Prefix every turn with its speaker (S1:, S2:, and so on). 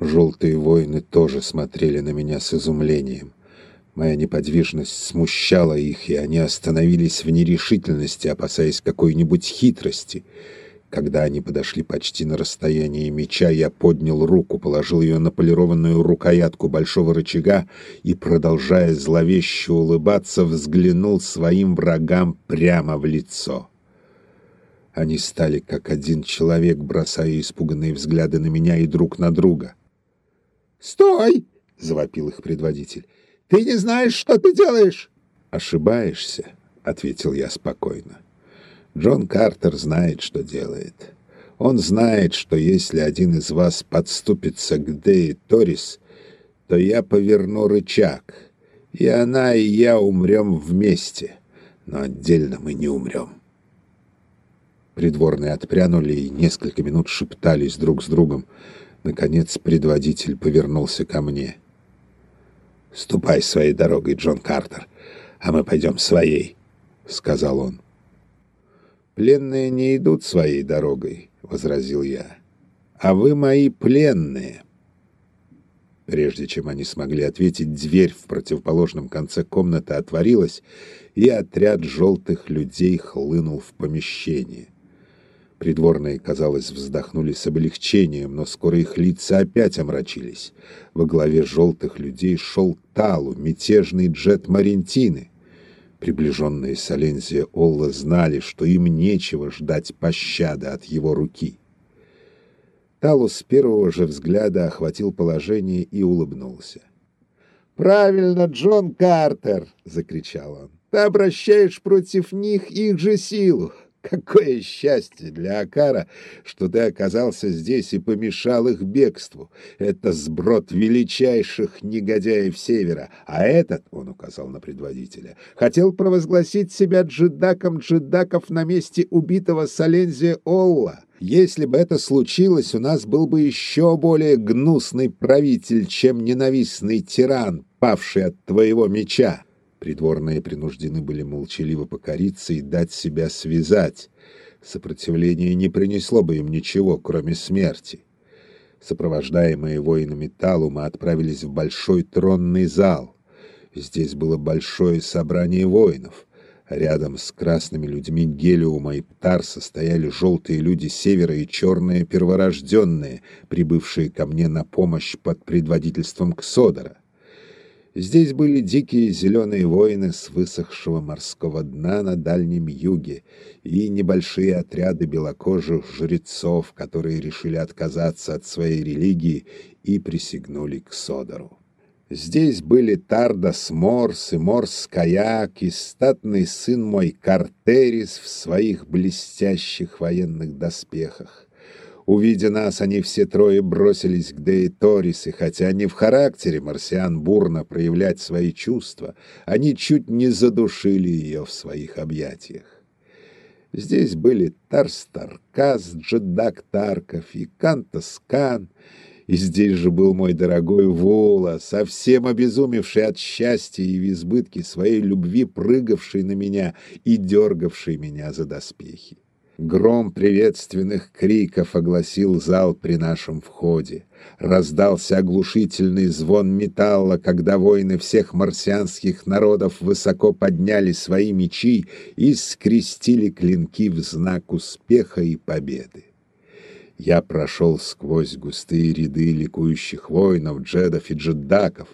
S1: Желтые воины тоже смотрели на меня с изумлением. Моя неподвижность смущала их, и они остановились в нерешительности, опасаясь какой-нибудь хитрости. Когда они подошли почти на расстояние меча, я поднял руку, положил ее на полированную рукоятку большого рычага и, продолжая зловеще улыбаться, взглянул своим врагам прямо в лицо. Они стали как один человек, бросая испуганные взгляды на меня и друг на друга.
S2: «Стой!» — завопил их предводитель. «Ты не знаешь, что ты делаешь!»
S1: «Ошибаешься», — ответил я спокойно. «Джон Картер знает, что делает. Он знает, что если один из вас подступится к Дэй Торис, то я поверну рычаг, и она и я умрем вместе, но отдельно мы не умрем». Придворные отпрянули и несколько минут шептались друг с другом. Наконец предводитель повернулся ко мне. «Ступай своей дорогой, Джон Картер, а мы пойдем своей», — сказал он. «Пленные не идут своей дорогой», — возразил я. «А вы мои пленные». Прежде чем они смогли ответить, дверь в противоположном конце комнаты отворилась, и отряд желтых людей хлынул в помещение. Придворные, казалось, вздохнули с облегчением, но скоро их лица опять омрачились. Во главе желтых людей шел Талу, мятежный джет Марентины. Приближенные Солензия Олла знали, что им нечего ждать пощады от его руки. Талу с первого же взгляда охватил положение и улыбнулся.
S2: «Правильно, Джон Картер!» — закричал он. «Ты обращаешь против них их же силу. Какое счастье для Акара, что ты оказался здесь и помешал их бегству. Это сброд величайших негодяев Севера. А этот, — он указал на предводителя, — хотел провозгласить себя джедаком джедаков на месте убитого Солензия Олла. Если бы это случилось, у нас был бы еще более гнусный правитель, чем ненавистный тиран, павший от твоего меча. Придворные принуждены были молчаливо покориться и дать себя связать. Сопротивление не принесло бы им ничего, кроме смерти. Сопровождаемые воинами Талума отправились в большой тронный зал. Здесь было большое собрание воинов. Рядом с красными людьми Гелиума и Птарса стояли желтые люди севера и черные перворожденные, прибывшие ко мне на помощь под предводительством Ксодора. Здесь были дикие зеленые воины с высохшего морского дна на Дальнем Юге и небольшие отряды белокожих жрецов, которые решили отказаться от своей религии и присягнули к Содору. Здесь были Тардас Морс и Морс Каяк и статный сын мой Картерис в своих блестящих военных доспехах. Увидя нас, они все трое бросились к Дейторис, и хотя не в характере марсиан бурно проявлять свои чувства, они чуть не задушили ее в своих объятиях. Здесь были Тарс Таркас, джеддак тарков, и Кантос Кан, и здесь же был мой дорогой Вула, совсем обезумевший от счастья и в избытке своей любви, прыгавший на меня и дергавший меня за доспехи. Гром приветственных криков огласил зал при нашем входе. Раздался оглушительный звон металла, когда воины всех марсианских народов высоко подняли свои мечи и скрестили клинки в знак успеха и победы. Я прошел сквозь густые ряды ликующих воинов, джедов и джеддаков.